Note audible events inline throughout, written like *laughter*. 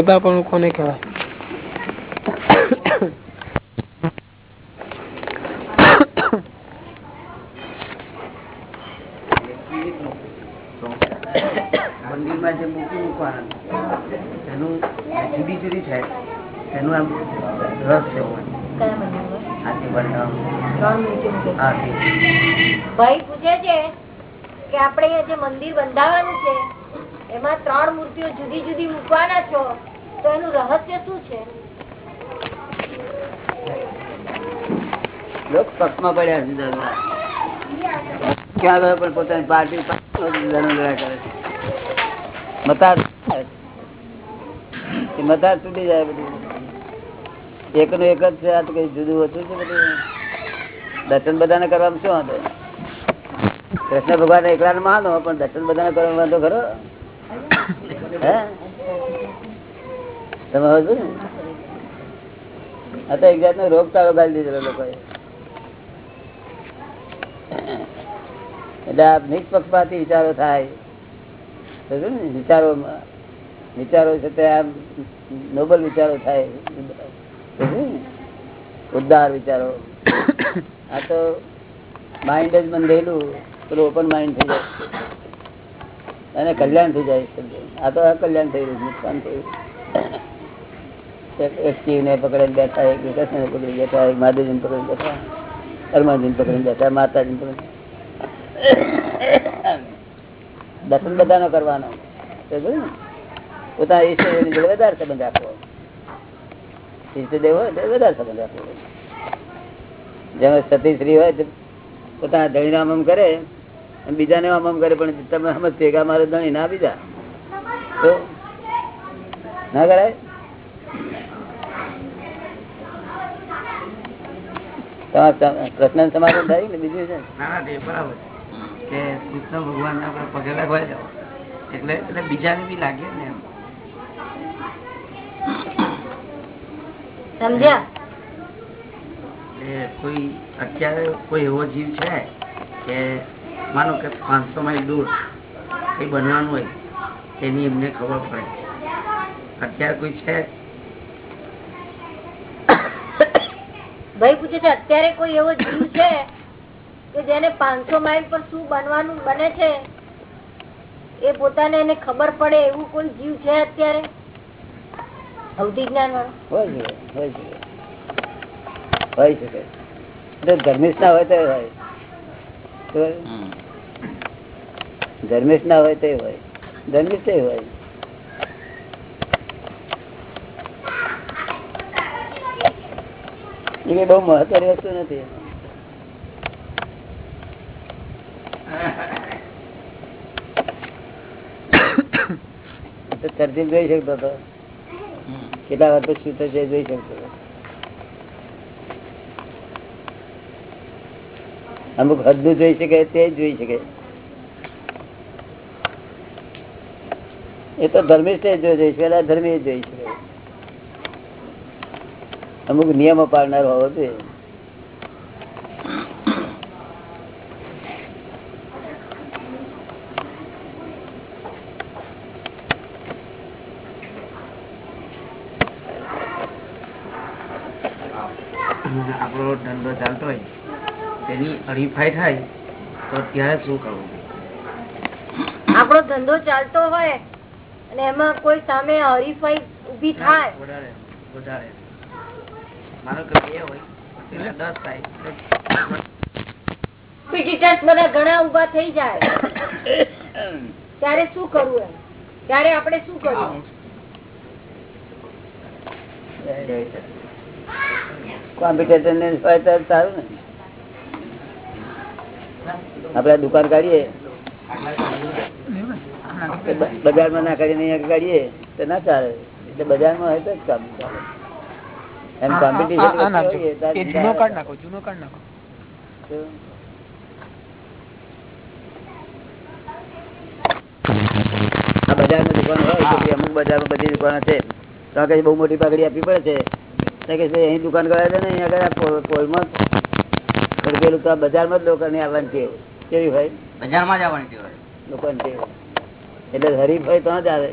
પોતા પણ કોને કહેવાય? મંદિરમાં જે મૂકી મૂકવાના જુદી જુદી આમ રસ છે ભાઈ પૂછે છે કે આપણે જે મંદિર બંધાવાનું છે એમાં ત્રણ મૂર્તિઓ જુદી જુદી મૂકવાના છો? તો એનું રહસ્ય એક જ છે, આ તો કઈ જુદું ઓછું છે બધું. દર્શન બધાને કરવામાં શું વાંધો? કૃષ્ણ ભગવાન એકલા ને માનો, પણ દર્શન બધાને કરવા વાંધો ખરો? હે? તમે સમજો ને? આ તો એક જાતનો રોગચાળો ગાળી દીધેલો લોકોએ. એટલે આ નિષ્પક્ષપાતી વિચારો થાય? વિચારો વિચારો છે તે આમ નોબલ વિચારો થાય. ઉદ્ધાર વિચારો. આ તો માઇન્ડ જ બંધેલું, પેલું ઓપન માઇન્ડ થઈ જાય. અને કલ્યાણ થઈ જાય. આ તો કલ્યાણ થઈ રહ્યું નુકસાન થયું એક શિવને પકડી બેઠા પોતાના ઈષ્ટદેવની જોડે વધારે સંબંધ રાખવો ઈષ્ટદેવ હોય તો વધારે સંબંધ રાખવો જેમાં સતી સ્ત્રી હોય તો પોતાના ધણીને આમ કરે, અને બીજાને આમ કરે, પણ તમે સમજ ભેગા મારે ધણી ના બીજા. તો ના કરાય તમારા પ્રશ્ન સમાધાન થાય ને બીજું છે ના ના બરાબર કે કૃષ્ણ ભગવાન આપણે પગે લાગવા જાવ એટલે એટલે બીજાને બી લાગે ને એમ. સમજ્યા? એ કોઈ અત્યારે કોઈ એવો જીવ છે કે માનો કે પાંચસો માઇલ દૂર કઈ બનવાનું હોય તેની એમને ખબર પડે. અત્યારે કોઈ છે ભાઈ પૂછે છે અત્યારે કોઈ એવો જીવ છે કે જેને પાંચસો માઇલ પર શું બનવાનું બને છે? એ પોતાને એને ખબર પડે એવું કોઈ જીવ છે અત્યારે? અવધિ જ્ઞાન વાળો. હોય શકે ધર્મિષ્ઠ ના હોય તો હોય. ધર્મેશ ધર્મિષ્ઠ ના હોય તો હોય. ધર્મિષ્ઠ હોય. એ કઈ બહુ મહત્વની વસ્તુ નથી. તો જોઈ શકતો હતો. કેટલા વાર પછી થશે જોઈ શકતો હતો. અમુક હદનું જોઈ શકે, તે જોઈ શકે. એ તો ધર્મિષ્ઠ જોઈ શકે, પેલા ધર્મી જોઈ શકે. અમુક નિયમો પાડનાર હોવો જોઈએ. આપણો ધંધો ચાલતો હોય તેની હરીફાઈ થાય તો ત્યારે શું કરવું? આપણો ધંધો ચાલતો હોય અને એમાં કોઈ સામે હરીફાઈ ઊભી થાય. વધારે. વધારે માનો કે હોય. દસ થાય. કોમ્પિટિટર્સ બધા ઘણા ઊભા થઈ જાય. ત્યારે શું કરવું એમ? ત્યારે આપણે શું કરવું? કોમ્પિટિશન ને હોય તો સારું ને. આપડે દુકાન કાઢીએ. બજારમાં ના કરીને કાઢીએ તો ના ચાલે. એટલે બજારમાં હોય તો જ કામ ચાલે. એમ કોમ્પિટિશન આ તો એ જૂનો કાર્ડ નાખો જૂનો કાર્ડ નાખો. આ બજારમાં દુકાન હોય તો અમુક બજારમાં બધી દુકાનો છે. તો કઈ બહુ મોટી પાઘડી આપવી પડે છે? કે અહીં દુકાન કરે છે ને અહીંયા આગળ પોલમાં ખડકેલું. તો આ બજારમાં જ લોકોને આવવાની છે કેવી હોય? બજારમાં જવાની ટેવ હોય. લોકોને ટેવ. એટલે હરીફ હોય તો જ આવે.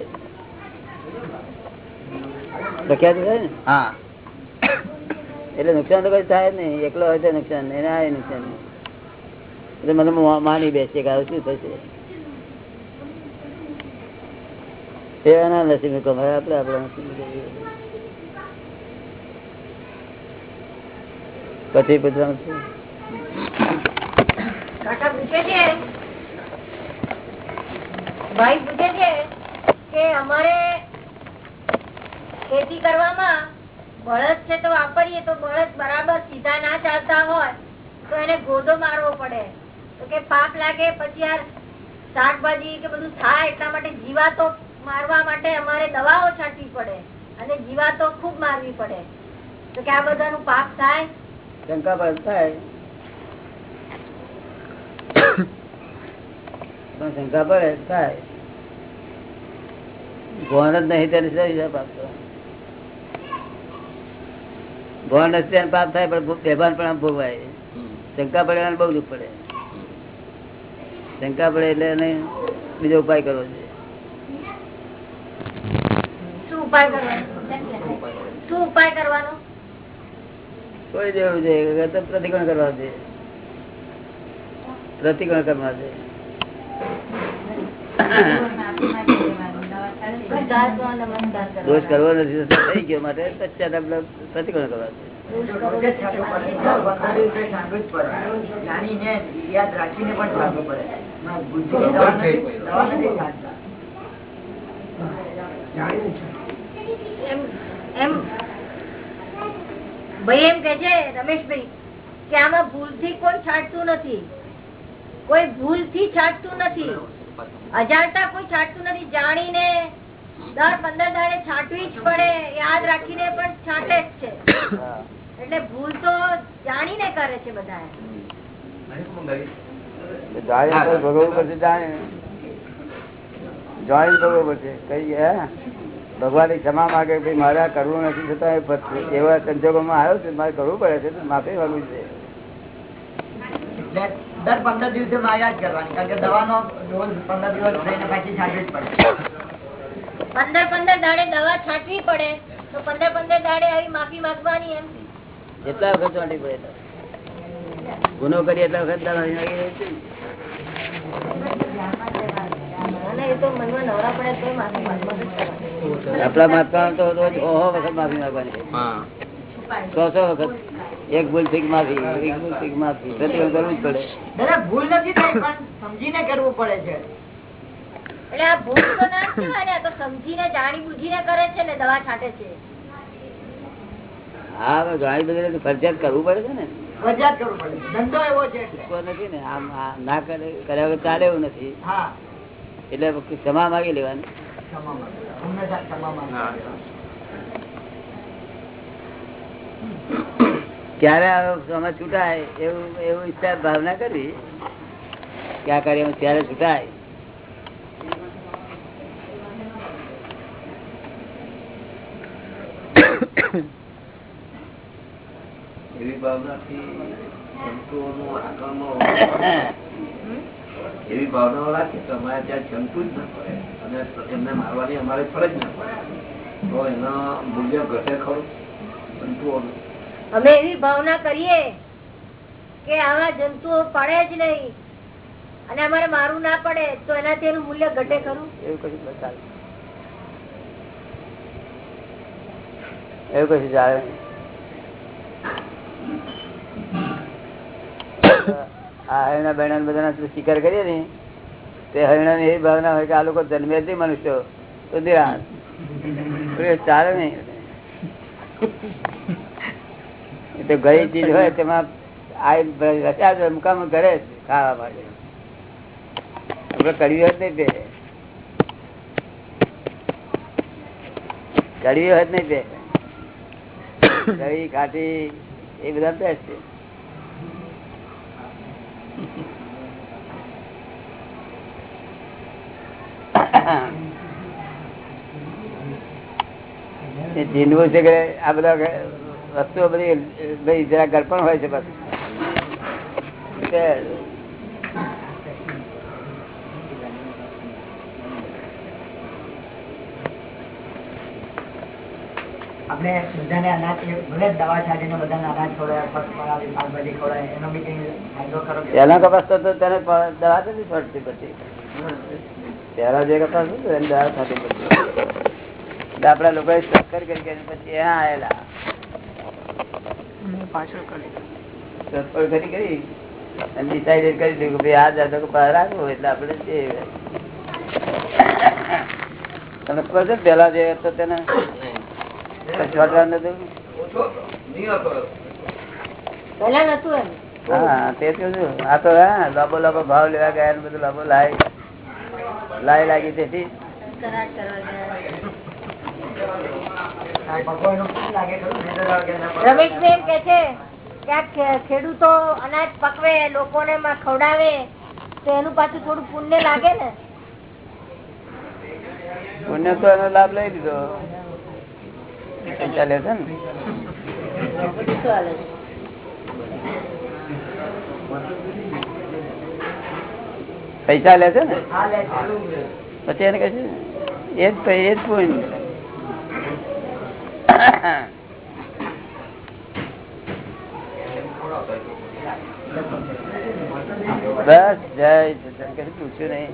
પ્રખ્યાત છે ને? હા. એટલે નુકસાન તો કઈ થાય નહીં. એકલો હોય તો નુકસાન. એને આ નુકસાન એટલે મને માની બેસે કે શું થશે? એવાના નસીબ કમાય. આપડે આપડા નસીબ પછી પૂછવાનું છે? ભાઈ પૂછે છે કે અમારે ખેતી કરવામાં બળદ છે તો વાપરીએ, તો બળદ બરાબર સીધા ના ચાલતા હોય, તો એને ગોદો મારવો પડે. તો કે પાપ લાગે, પછી યાર શાકભાજી કે બધું થાય, એટલા માટે જીવાતો મારવા માટે અમારે દવાઓ છાંટવી પડે અને જીવાતો ખૂબ મારવી પડે. તો કે આ બધાનું પાપ થાય? શંકા થાય. શંકા પર થાય. ભણ જ નહીં, તેને પાપ હિસાબ ભણ નથી પાપ થાય પણ બેભાન પણ આમ ભોગવાય. શંકા પડે બહુ દુઃખ પડે. શંકા પડે એટલે એને બીજો ઉપાય કરવો છે શું ઉપાય કરવાનો? શું ઉપાય છોડી દેવું છે તો કરવા છે પ્રતિકોણ કરવા છે દોષ કરવો નથી થઈ ગયો માટે પશ્ચાતાપ પ્રતિક્રમણ કરવા છે. એમ એમ ભાઈ એમ કે છે રમેશભાઈ કે આમાં ભૂલથી કોઈ છાંટતું નથી. કોઈ ભૂલથી છાંટતું નથી. અજાણતા કોઈ છાંટતું નથી. જાણીને દર પંદર દાડે છાંટવી જ પડે. યાદ રાખીને પણ છાંટે જ છે. એટલે ભૂલ તો જાણીને કરે છે બધા જાણે પડશે જાણે જાણી ભોગવવું પડશે કઈ ભગવાન ક્ષમા માંગે ભાઈ મારે આ કરવું નથી છતાં એવા સંજોગોમાં આવ્યો છે મારે કરવું પડે છે તો માફી માંગવું છે. દર પંદર દિવસે માયા જ કરવાની કારણ કે દવાનો ડોઝ પંદર દિવસ થઈને પછી છાંટવી જ પડે. પંદર પંદર દાડે દવા છાંટવી પડે તો પંદર પંદર દાડે આવી માફી માંગવાની એમ એટલા વખત છાંટવી પડે ગુનો કરી એટલા વખત આપણા મહાત્મા તો રોજ ઓહો વખત માફી માંગવાની સો સો વખત. એક ભૂલથી માફી એક ભૂલથી માફી પ્રતિક્રમણ કરવું જ પડે. દાદા ભૂલ નથી થઈ પણ સમજીને કરવું પડે છે. એટલે આ ભૂલ તો ના કહેવાય તો સમજીને જાણી બુજીને કરે છે ને દવા છાંટે છે. હા હવે ઘણી બધી રીતે ફરજિયાત કરવું પડે છે ને. ફરજિયાત કરવું પડે ધંધો એવો છે નથી ને આમ ના કરે કર્યા વગર ચાલે એવું નથી. હા. એટલે ક્ષમા માગી લેવાની. ક્ષમા માંગો. હંમેશા ક્ષમા માંગો. ક્યારે આવો છૂટાય એવું એવું ઈચ્છા ભાવના કરવી કે આ કાર્ય ત્યારે છૂટાય. એવી ભાવનાથી જંતુઓનું આક્રમણ એવી ભાવનાઓ વાળા તો અમારે ત્યાં જંતુ જ ના પડે અને એમને મારવાની અમારે ફરજ ના પડે. તો એનું મૂલ્ય ઘટે ખરું જંતુઓનું? અમે એવી ભાવના કરીએ કે આવા જંતુઓ પડે જ નહીં. અને અમારે મારું ના પડે, તો એનાથી એનું મૂલ્ય ઘટે ખરું? એવું કશું ન ચાલે. એવું કશું ચાલે. આ હરણા બહેણા બધા શિકાર કરીએ ને તે હરણા એવી ભાવના હોય કે આ લોકો જન્મે જ મનુષ્યો. તો એ ચાલે નહીં. તો ગઈ ચીજ હોય તેમાં આ રચ્યા જ મુકામ કરે જ ખાવા માટે. આપડે કડવી હોત નહીં તે. કડવી હોત નહીં તે. કડવી ખાટી એ બધા બેસ્ટ છે. એ જીનવું છે કે આ બધા વસ્તુઓ બધી ભાઈ જરા ગળપણ હોય છે બસ આપણે અનાજ ભલે દવા છાડીને બધાને અનાજ ખવડાય ફળફળાવી શાકભાજી ખવડાય એનો બી ફાયદો કરો પહેલા તો તેને દવા ફરતી પછી. પહેલા જે કપાસ હતો દવા થતી પછી. આપણા લોકોએ ચક્કર કરી પછી એ આવેલા પાછળ કરી કરી કરી? અને ડિસાઈડેડ કરી દીધું કે ભાઈ આ જાતો કપાસ રાખવો એટલે આપણે જે તમને ખબર છે પેલા જે હતો તેને? હા તે તો આ તો હા લાંબો લાંબો ભાવ લેવા ગયા ને બધું લાંબો લાય. લાય લાગી તેથી રમેશભાઈ એમ કે છે કે ખેડૂતો અનાજ પકવે લોકોને ખવડાવે તો એનું પાછું થોડું પુણ્ય લાગે ને? પુણ્ય તો એનો લાભ લઈ લીધો. પૈસા લે છે ને? પૈસા લે છે ને. પછી એને કહે છે એ જ પ- એ જ પુણ્ય. બસ જય. કશું પૂછ્યું નહીં.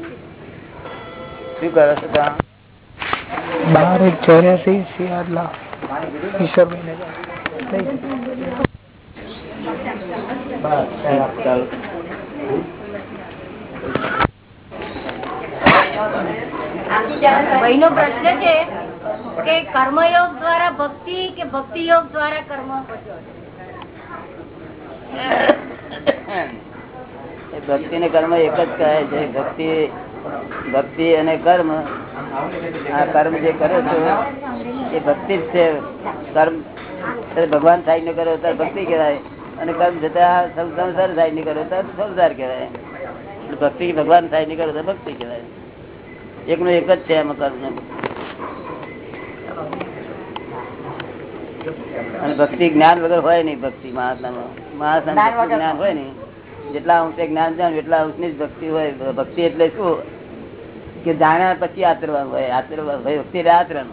શું કરો છો ત્યાં બાર એક ચોર્યાસી શિયાળલા ઈશ્વરભાઈ ચાલો. ભાઈનો પ્રશ્ન છે. કે કર્મયોગ દ્વારા ભક્તિ કે ભક્તિ યોગ દ્વારા કર્મ ભક્તિ ને કર્મ એક જ કહે છે. ભક્તિ ભક્તિ અને કર્મ, આ કર્મ જે કરો છો, એ ભક્તિ જ છે. કર્મ ભગવાન થાય ને કરો ત્યારે ભક્તિ કહેવાય. અને કર્મ જતા સંસાર સાઈડની કરો ત્યારે સંસાર કહેવાય. ભક્તિ ભગવાન થાયની કરો તો ભક્તિ કહેવાય. એકનું એક જ છે એમાં કર્મ. અને ભક્તિ જ્ઞાન વગર હોય નહીં ભક્તિ મહાત્મા જ્ઞાન હોય ને જેટલા અંશે જ્ઞાન જાણ એટલા અંશની જ ભક્તિ હોય. ભક્તિ એટલે શું? કે જાણ્યા પછી આચરવાનું હોય. આચરવા હોય ભક્તિ આચરણ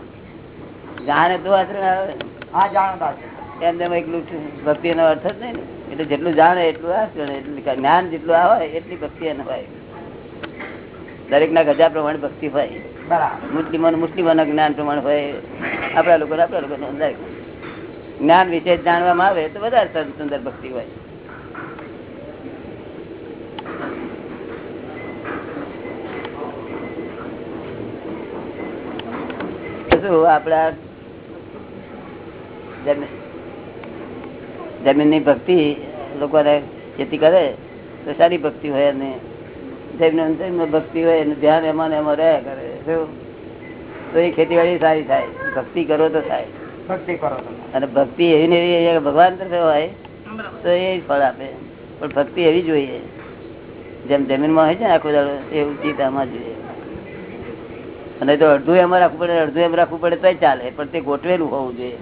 જાણે તો આચરણ આવે. હા જાણતા છે. એમ તેમ એકલું ભક્તિ એનો અર્થ જ નહીં ને. એટલે જેટલું જાણે એટલું આચરણ. એટલું જ્ઞાન જેટલું આવે એટલી ભક્તિ એને હોય. દરેક ના ગજા પ્રમાણે ભક્તિ હોય. મુસ્લિમો મુસ્લિમો જ્ઞાન પ્રમાણે હોય, આપણા લોકો આપણા લોકો જ્ઞાન વિશે જાણવામાં આવે તો વધારે સુંદર ભક્તિ હોય. આપડા જમીનની ભક્તિ લોકોને ખેતી કરે, તો સારી ભક્તિ હોય અને જમીન ભક્તિ હોય એનું ધ્યાન એમાં એમાં રહ્યા કરે. શું તો એ ખેતીવાડી સારી થાય. ભક્તિ કરો તો થાય. ભક્તિ કરો અને ભક્તિ એવી ને એવી ભગવાન તરફે હોય તો એ ફળ આપે. પણ ભક્તિ એવી જોઈએ. જેમ જમીનમાં હોય છે ને આખો દાડો એવું ચિત્ત આમાં જોઈએ. અને તો અડધું એમાં રાખવું પડે અડધું એમ રાખવું પડે તો ચાલે. પણ તે ગોઠવેલું હોવું જોઈએ.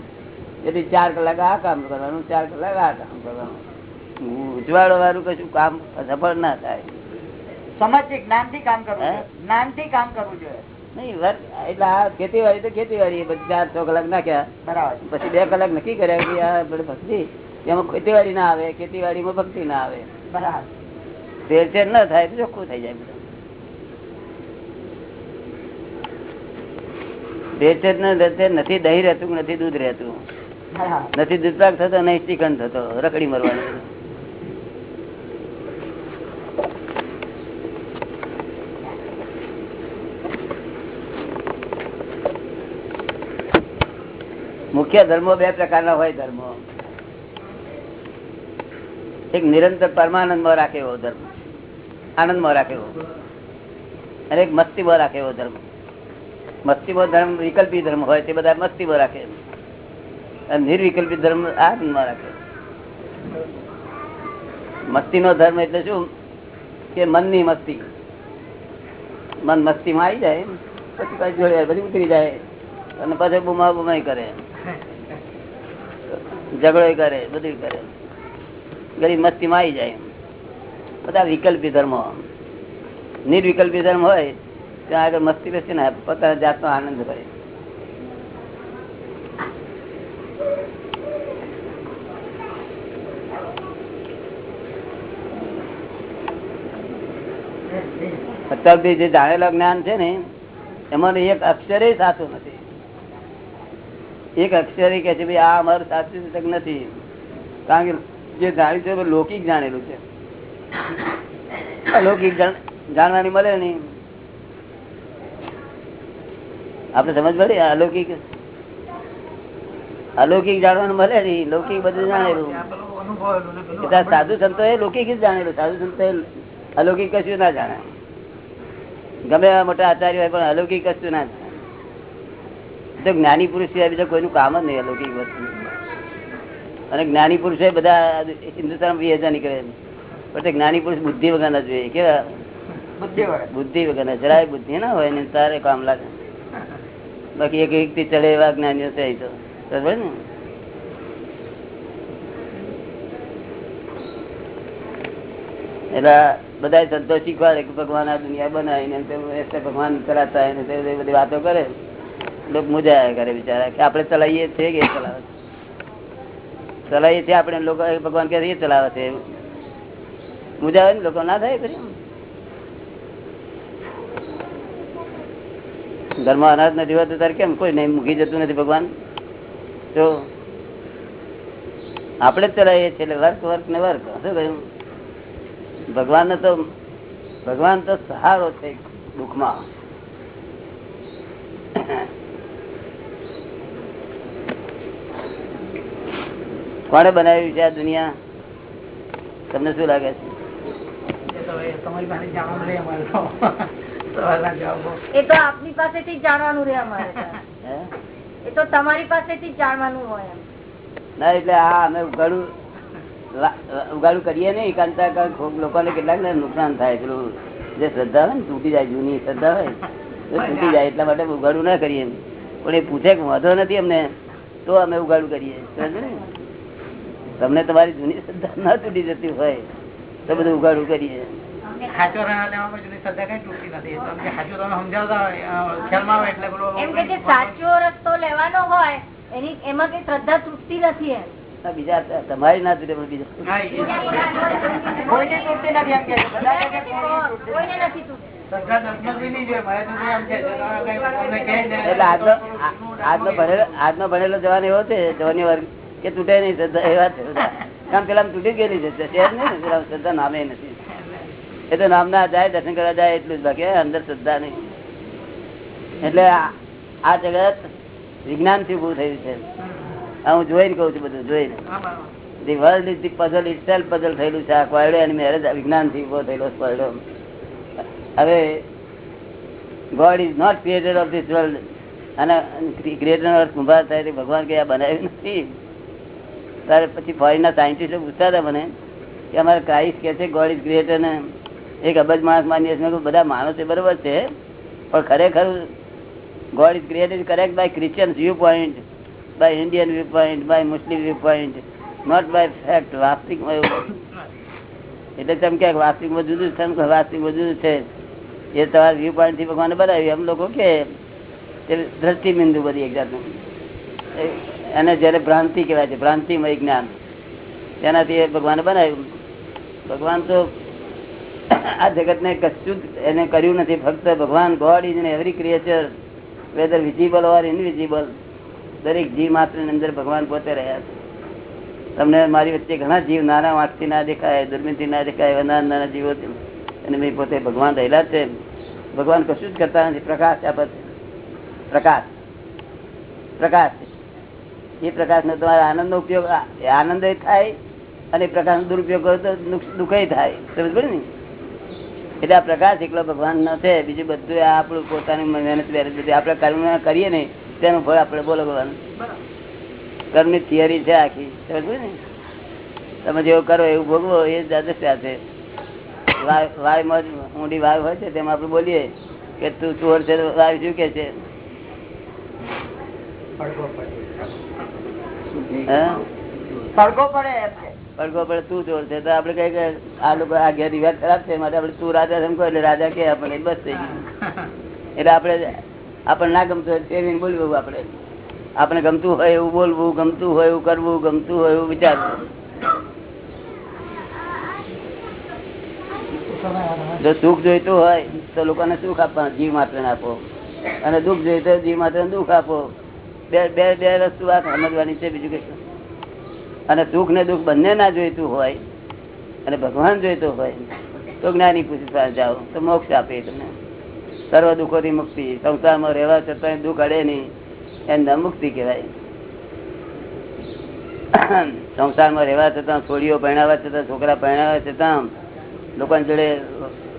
એટલે ચાર કલાક આ કામ કરવાનું ચાર કલાક આ કામ કરવાનું. ઉજવાળો વાળું કશું કામ સફળ ના થાય. સમજથી જ્ઞાનથી કામ કરવું હે? જ્ઞાનથી કામ કરવું જોઈએ. નહીં એટલે આ ખેતીવાડી તો ખેતીવાડી પછી ચાર છ કલાક નાખ્યા. બરાબર. પછી બે કલાક નક્કી કર્યા કે આ ભક્તિ. એમાં ખેતીવાડી ના આવે ખેતીવાડીમાં ભક્તિ ના આવે. બરાબર. ન થાય તો ચોખ્ખું થઈ જાય ના રહેશે નથી દહીં રહેતું નથી દૂધ રહેતું? નથી નથી દૂધપાક થતો નહીં શ્રીખંડ થતો રખડી મરવાનું. મુખ્ય ધર્મો બે પ્રકારના હોય ધર્મો. એક નિરંતર પરમાનંદમાં રાખે એવો ધર્મ. આનંદમાં રાખે એવો. અને એક મસ્તીમાં રાખે એવો ધર્મ. મસ્તીમાં ધર્મ વિકલ્પી ધર્મ હોય તે બધા મસ્તીમાં રાખે. અને નિર્વિકલ્પી ધર્મ આનંદમાં રાખે. મસ્તી નો ધર્મ એટલે શું? કે મનની મસ્તી. મન મસ્તી માં આવી જાય, પછી કઈ જોડે પછી ઉતરી જાય. અને પછી બુમા બુમાઈ કરે. ઝઘડો કરે બધું કરે. ગરીબ મસ્તી માં આવી જાય. બધા વિકલ્પી ધર્મ. નિર્વિકલ્પી ધર્મ હોય, ત્યાં આગળ મસ્તી બેસી ને પોતાના જાતનો આનંદ કરે. અત્યારથી જે જાણેલા જ્ઞાન છે ને એમાં એક અક્ષરે સાચું નથી. એક અક્ષરે કે છે, ભાઈ, આ અમારું સાચું છે નથી. કારણ કે જે જાણ્યું છે લૌકિક જાણેલું છે. અલૌકિક જાણવાની મળે નહીં. આપણે સમજ પડી? અલૌકિક અલૌકિક જાણવાનું મળે નહીં. લૌકિક બધું જાણેલું. સાધુ સંતો એ લૌકિક જ જાણેલું. સાધુ સંતો એ અલૌકિક કશું ના જાણે. ગમે મોટા આચાર્ય હોય પણ અલૌકિક કશું ના જાણે તો જ્ઞાની પુરુષ સિવાય બીજા કોઈનું કામ જ નહીં અલૌકિક વસ્તુ. અને જ્ઞાની પુરુષે બધા હિન્દુસ્તાન વિયેજા નીકળે પણ જ્ઞાની પુરુષ બુદ્ધિ વગરના જોઈએ કેવા? બુદ્ધિ વડે બુદ્ધિ વગર ના જરાય બુદ્ધિ ના હોય ને તારે કામ લાગે. બાકી એક એક થી ચડે એવા જ્ઞાનીઓ છે તો. બરાબર ને. એટલે બધા સંતો શીખવાડે કે ભગવાન આ દુનિયા બનાવી ને તેમ એટલે ભગવાન કરાતા બધી વાતો કરે. મુજાયા કરે બિચારા કે આપણે ચલાવીએ છીએ કે ચલાવે. ચલાવીએ છીએ આપણે લોકો ભગવાન કે ચલાવે છે. મુજાવે ને લોકો? ના થાય કરી ઘરમાં અનાજ નથી હોતું તારે કેમ? કોઈ નહીં, મૂકી જતું નથી ભગવાન. તો આપણે જ ચલાવીએ છીએ વર્ક વર્ક ને વર્ક. શું કહ્યું? ભગવાન તો ભગવાન તો સહારો છે દુઃખમાં. કોણે બનાવ્યું છે આ દુનિયા? તમને શું લાગે છે? તમારી પાસે જાણવાનું રહે અમારે તો. સવારના જવાબો. એ તો આપની પાસેથી જાણવાનું રહે અમારે એ તો તમારી પાસેથી જાણવાનું હોય ના એટલે આ અમે ઉગાડું લા- ઉગાડું કરીએ નહીં કારણ કે લોકોને કેટલાક ને નુકસાન થાય પેલું જે શ્રદ્ધા હોય ને તૂટી જાય જૂની શ્રદ્ધા હોય તો તૂટી જાય એટલા માટે ઉગાડું ના કરીએ પણ એ પૂછે કે વાંધો નથી અમને તો અમે ઉગાડું કરીએ. સમજો ને? તમને તમારી જૂની શ્રદ્ધા ના તૂટી જતી હોય તો બધું ઉઘાડું કરીએ. તમારી ના તૂટે પણ બીજા. આજનો ભરેલો જવાનો આજનો ભણેલો જવાન એવો છે જવાની વર્ગ કે તૂટે નહીં શ્રદ્ધા, એ વાત છે. બધા. પેલા તૂટી ગયેલી છે. શ્રદ્ધા નામે નથી. એ તો નામના જાય, દર્શન કરવા જાય એટલું જ બાકી અંદર શ્રદ્ધા નહીં. એટલે આ જગત વિજ્ઞાનથી ઉભું થયું છે. હું જોઈને કઉ છું બધું, જોઈને. The world is the puzzle itself puzzle થયેલું છે. આ કોયડો એની મેરેજ વિજ્ઞાનથી ઊભો થયેલો કોયડો હવે God is not created of this world અને ક્રિએટર કુંભાર થાય ભગવાન કે આ બનાવ્યું નથી. ત્યારે પછી ફોરેનના સાયન્ટિસ્ટો પૂછતા હતા મને કે અમારે ક્રાઇસ્ટ કે છે ગોડ ઇઝ ક્રિએટર ને. એક અબજ માણસ છીએ બધા માણસ બરોબર છે, પણ ખરેખર God is created correct by Christian viewpoint by Indian viewpoint by Muslim viewpoint not by fact વાસ્તવિકમાં એવું. એટલે તેમ કે વાસ્તવિકમાં જુદું છે વાસ્તવિકમાં જુદું છે. એ તમારા વ્યૂ પોઈન્ટથી ભગવાને બનાવ્યું. એમ લોકો કે દ્રષ્ટિબિંદુ બિંદુ બધી એક જાતનું. એને જયારે ભ્રાંતિ કહેવાય છે, ભ્રાંતિમય જ્ઞાન. તેનાથી એ ભગવાન બનાવ્યું. ભગવાન તો આ જગત ને કશું એને કર્યું નથી, ફક્ત ભગવાન God is every creature whether visible or invisible દરેક જીવ માત્રની અંદર ભગવાન પોતે રહ્યા છે. તમને મારી વચ્ચે ઘણા જીવ નાના વાંકથી ના દેખાય દુર્બીનથી ના દેખાય, એવા નાના નાના જીવો અને મેં પોતે ભગવાન રહેલા છે. ભગવાન કશું જ કરતા નથી. પ્રકાશ આપે છે. પ્રકાશ. પ્રકાશ. એ પ્રકાશ નો તમારે આનંદ નો ઉપયોગ આનંદ થાય અને પ્રકાશ નો દુરુપયોગ કરો તો દુઃખ થાય. સમજ પડે ને? એટલે આ પ્રકાશ એકલો ભગવાન ન છે, બીજું બધું આપણું પોતાની મહેનત મહેનત બધી આપણે કર્મ કરીએ ને તેનું ફળ આપણે બોલો ભગવાન કર્મની થિયરી છે આખી. સમજ પડે ને? તમે જેવું કરો, એવું ભોગવો, એ દાદસ્યા છે. વાય- વાયમાં જ ઊંડી વાય હોય છે, તેમાં આપણે બોલીએ કે તું ચોર છે વાય શું કે છે. પડઘો પડે તું જોર છે. તો આપડે કઈ આ લોકો આ ઘેર રિવાજ ખરાબ છે માટે આપડે તું રાજા સમકો એટલે રાજા કે આપણને બસ થઈ ગયું. એટલે આપડે આપણને ના ગમતું હોય ફેરવીને બોલવું આપડે આપણે ગમતું હોય એવું બોલવું ગમતું હોય એવું કરવું ગમતું હોય એવું વિચારવું. જો સુખ જોઈતું હોય તો લોકોને સુખ આપવાનું જીવ માત્ર આપો. અને દુઃખ જોઈતું તો જીવ માત્ર દુઃખ આપો. બે બે વસ્તુ વાત સમજવાની છે બીજું કઈ અને સુખ ને દુઃખ બંને ના જોઈતું હોય, અને ભગવાન જોઈતો હોય, તો જ્ઞાની પૂછી જાઓ, તો મોક્ષ આપે તમને. સર્વ દુઃખો થી મુક્તિ, સંસારમાં રહેવા છતાં દુઃખ અડે નહીં એને મુક્તિ કહેવાય. સંસારમાં રહેવા છતાં, છોડીઓ પરણાવવા છતાં, છોકરા પરણાવવા છતાં, લોકોની જોડે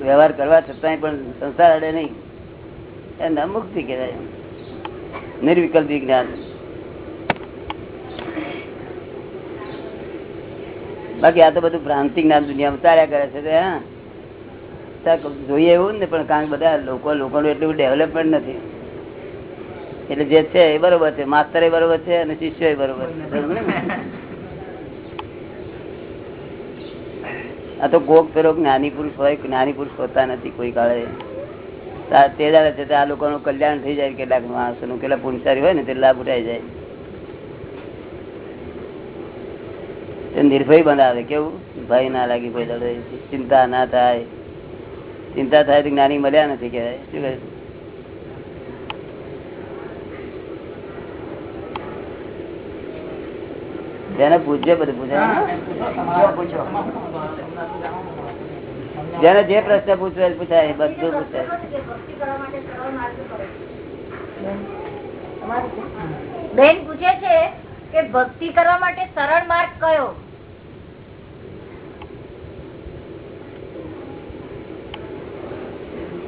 વ્યવહાર કરવા છતાંય પણ સંસાર અડે નહીં એને મુક્તિ કહેવાય. નિર્વિકલ્પી જ્ઞાન. બાકી આ તો બધું ભ્રાંતિ જ્ઞાન દુનિયામાં ચાલ્યા કરે છે જોઈએ એવું ને, પણ કારણ કે બધા લોકો, લોકોનું એટલું ડેવલપમેન્ટ નથી. એટલે જે છે એ બરોબર છે, માસ્તર એ બરોબર છે અને શિષ્ય એ બરોબર છે. આ તો કોક ફેરો જ્ઞાની પુરુષ હોય જ્ઞાની પુરુષ હોતા નથી કોઈ કાળે. તા- તે દાડે છે આ લોકોનું કલ્યાણ થઈ જાય કેટલાક માણસોનું. કેટલા પુણસારી હોય ને તે લાભ ઉઠાઈ જાય. તે નિર્ભય બનાવે કેવું? ભય ના લાગે કોઈ દાડે ચિંતા ના થાય. ચિંતા થાય તો જ્ઞાની મળ્યા નથી કહેવાય. શું કહે જેને પૂછજે બધું પૂછે. પૂછો જેને જે પ્રશ્ન પૂછવો પૂછાય બધું પૂછાય બેન પૂછે છે કે ભક્તિ કરવા માટે સરળ માર્ગ કયો?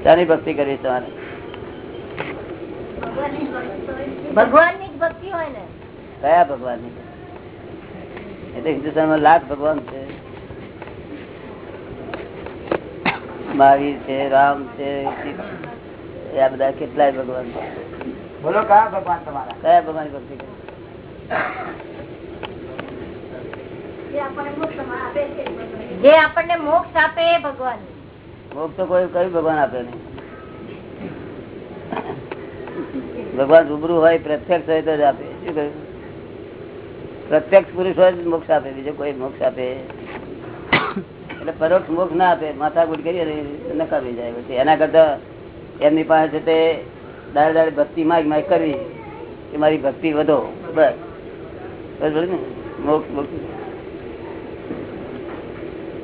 શાની ભક્તિ કરવી તમારે ભગવાનની ભક્તિ હોય ને? કયા ભગવાનની એટલે હિન્દુસ્તાનમાં લાખ ભગવાન છે. મહાવીર છે રામ છે એ આ બધા કેટલાય ભગવાન બોલો કયા ભગવાન તમારા? કયા ભગવાન ભક્તિ જે આપણને મોક્ષ આપે એ ભગવાન. મોક્ષ તો કોઈ કયું ભગવાન આપે નહીં. ભગવાન રૂબરૂ હોય પ્રત્યક્ષ હોય તો જ આપે. શું કહ્યું? પ્રત્યક્ષ પુરુષ હોય મોક્ષ આપે બીજો કોઈ મોક્ષ આપે. એટલે પરોક્ષ મોક્ષ ના આપે માથા ગુટ કરી નકામી જાય. પછી એના કરતા એમની પાસે તે દાડે દાડે ભક્તિ માગ માગ કરવી, કે મારી ભક્તિ વધો. બસ. બસ ને. મોક્ષ મોક્ષ.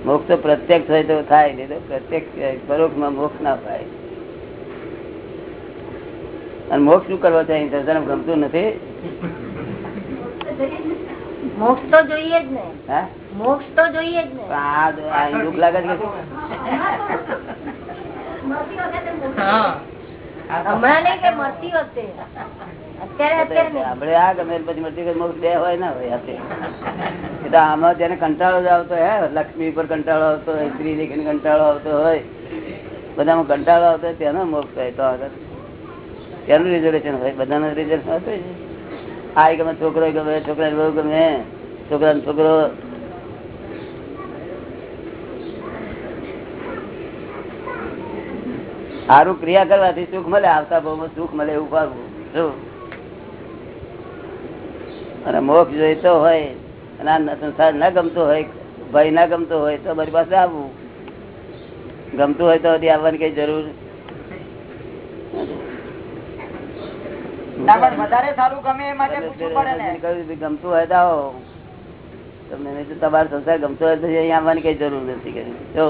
મોક્ષ તો પ્રત્યક્ષ હોય તો થાય, નહીં તો પ્રત્યક્ષ પરોક્ષમાં મોક્ષ ના થાય. અને મોક્ષ શું કરવો છે? ગમતું નથી. મોક્ષ તો જોઈએ જ ને હા મોક્ષ તો જોઈએ જ ને દુઃખ લાગે છે હમણાં નહીં કે મરતી વખતે અત્યારે અત્યારે નહીં. આપણે આ ગમે પછી મરતી મોક્ષ બે હોય ના હોય હાથે. આમાં જેને કંટાળો જ આવતો હે લક્ષ્મી પર કંટાળો આવતો હોય સ્ત્રી લેખી કંટાળો આવતો હોય બધામાં કંટાળો આવતો હોય તેનો મોક્ષ થાય તો આગળ તેનું રિઝર્વેશન હોય બધાનું રિઝર્વેશન હતું. આ ગમે છોકરો ગમે છોકરા બહુ ગમે છોકરા છોકરો. સારું ક્રિયા કરવાથી સુખ મળે, આવતા ભાવમાં સુખ મળે એવું શું અને મોક્ષ જોઈતો હોય, અને સંસાર ના ગમતો હોય, ભય ના ગમતો હોય, તો મારી પાસે આવવું ગમતું હોય તો આવવાની કઈ જરૂર ના પણ વધારે સારું ગમે એ માટે પૂછવું પડે ને કહ્યું કે ગમતું હોય તો આવો. તમને તમારો સંસાર ગમતો હોય તો અહીંયા આવવાની કઈ જરૂર નથી કરી જો.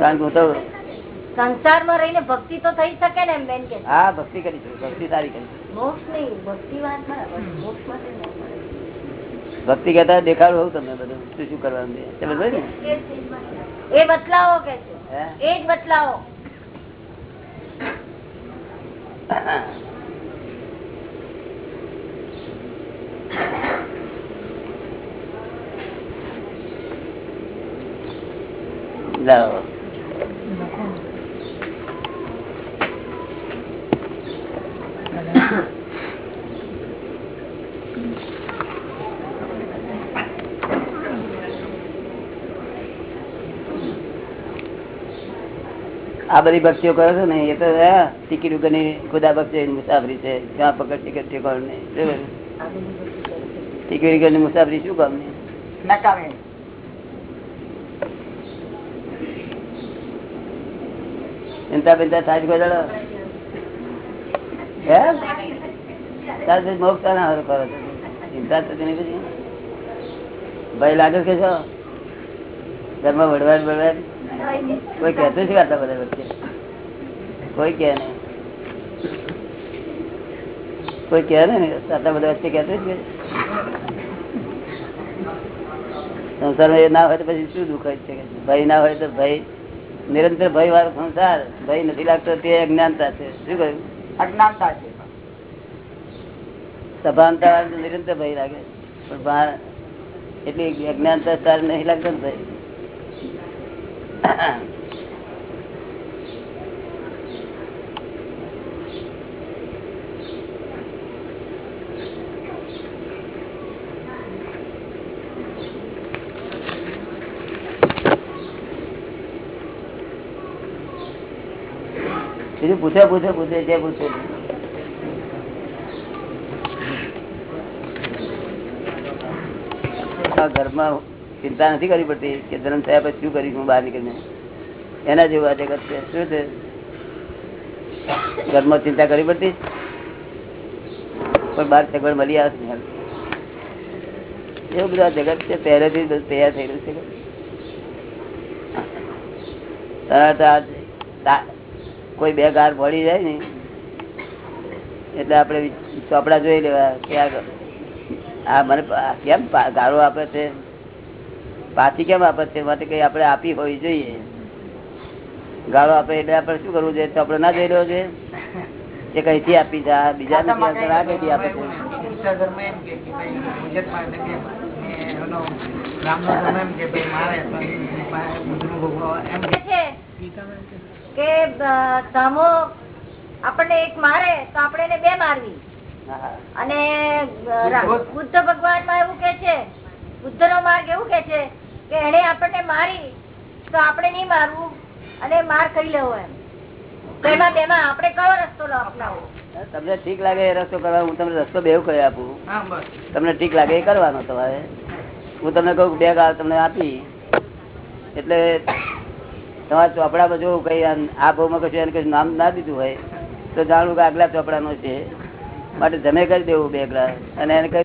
કારણ કે હું તો સંસારમાં રહીને ભક્તિ તો થઈ શકે ને બેન કે. હા ભક્તિ કરી ભક્તિ સારી કરી મોક્ષ નહીં ભક્તિ વાત બરાબર. મોક્ષ માટે નહીં. ભક્તિ કહેતા દેખાડું હોઉં તમને બધું શું શું કરવાનું છે. એ બતલાવો કે છે. એ જ બતલાવો *coughs* આ બધી ભક્તિઓ કરો છો ને, એ તો ટિકિટ વગરની ખુદા ભક્તિ મુસાફરી છે ક્યાં પકડ ટિકિટ ઠેકાણ નહીં ટિકિટ વગરની મુસાફરી શું કામ નહીં નકામી ચિંતા બિંતા થાય કોઈ દાડો? હે? તાર મોક્ષ ના હારું કરો ચિંતા થતી નહીં પછી ભાઈ લાગે કે છો? ઘરમાં વડવાડ વડવાડ કોઈ કહેતું છે આટલા બધા વચ્ચે? કોઈ કહે નહીં. કોઈ કહે ને? આટલા બધા વચ્ચે કહેતું છે? કે? સંસારમાં એ ના હોય તો પછી શું દુઃખ છે? ભય ના હોય તો ભય. નિરંતર ભય વાળો સંસાર ભય નથી લાગતો તે અજ્ઞાનતા છે. શું કહ્યું? અજ્ઞાનતા છે. સભાનતા નિરંતર ભય લાગે. પણ બહાર એટલી અજ્ઞાનતા સારી નહીં લાગતો ભય. બીજું પૂછે પૂછે પૂછે, જે પૂછે. ઘરમાં ચિંતા નથી કરવી પડતી કે ધર્મ થયા પછી શું કરીશ હું બહાર નીકળીને? એના જેવું આ જગત છે. શું છે? ઘરમાં ચિંતા કરવી પડતી? પણ બહાર સગવડ મળી આવે છે એવું બધું જગત છે. પહેલેથી તૈયાર થયેલું છે. કોઈ બે ગાર પડી જાય ને એટલે આપણે ચોપડા જોઈ લેવા કે આ મને કેમ ગાળો આપે છે? પાછી કેમ આપે છે? માટે કઈ આપણે આપી હોવી જોઈએ. ગાળો આપે એટલે આપણે શું કરવું જોઈએ? ચોપડો ના જોઈ લેવો છે કે કઈથી આપી જા? આ બીજા નથી આ કઈથી આપે છે. કે સામો આપણને એક મારે તો આપણે એને બે મારવી. અને બુદ્ધ ભગવાનમાં એવું કે છે બુદ્ધ નો માર્ગ એવું કે છે કે એને આપણને મારી તો આપણે નહીં મારવું અને માર ખાઈ લેવો એમ. એમાં બેમાં આપણે કયો રસ્તો અપનાવવો? તમને ઠીક લાગે એ રસ્તો કરવા હું તમને રસ્તો બેવ કરી આપું. તમને ઠીક લાગે એ કરવાનો તમારે. હું તમને કહું બે ગાળ તમને આપી. એટલે તમારા ચોપડામાં જોવું કઈ આ ભાવમાં કશું એને કશું નામ ના દીધું હોય, તો જાણવું કે આગલા ચોપડાનો છે. માટે જમે કરી દેવું બે ગ્લાસ. અને એને કઈ